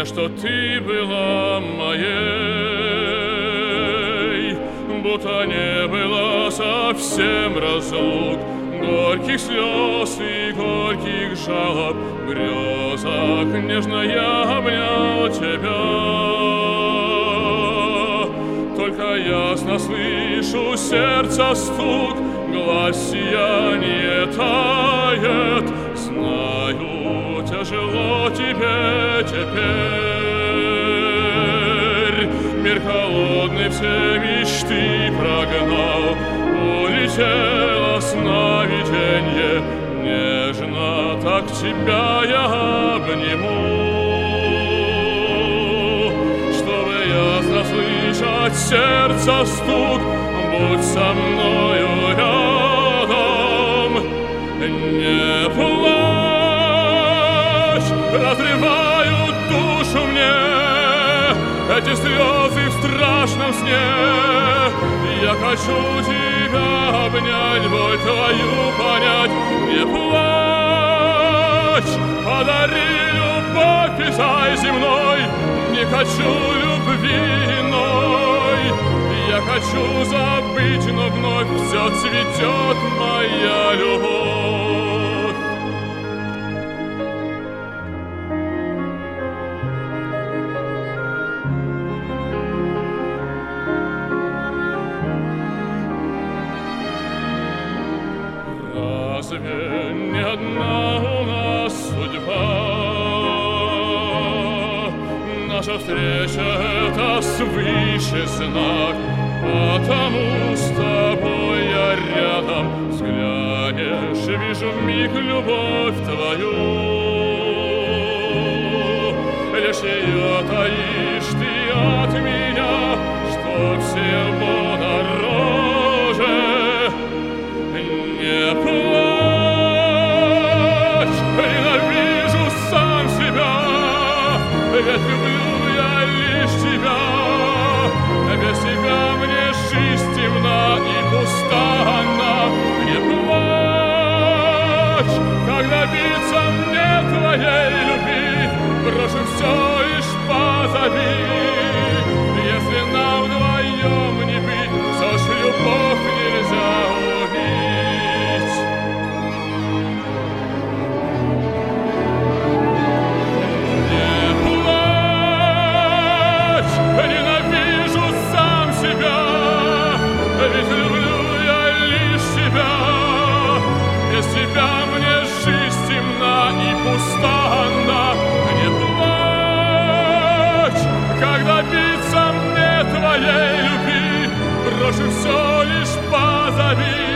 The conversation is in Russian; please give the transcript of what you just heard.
мне, что ты была моей, будто не было совсем разлук, горьких слез и горьких жалоб, грезах нежно я обнял тебя. Только ясно слышу сердце стук, глаз сияние тает, знаю, тяжело тебе теперь. Холодный все мечты прогнал, улетело сновиденье, нежно так тебя я обниму. Чтобы ясно слышать сердце стук, будь со мною рядом, не плачь, разрывают душу мне эти слезы в страшном сне. Я хочу тебя обнять, боль твою понять, не плачь, подари любовь, писай земной, не хочу любви иной. Я хочу забыть, но вновь все цветет моя любовь. Разве не одна у нас судьба? Наша встреча — это свыше знак, Потому с тобой я рядом Взглянешь, вижу в миг любовь твою Лишь ее таишь ты мне твоей любви, брошу все лишь позови. Если нам вдвоем не быть, все ж любовь нельзя убить. Не плачь, ненавижу сам себя, ведь мне твоей любви, брошу все лишь позови.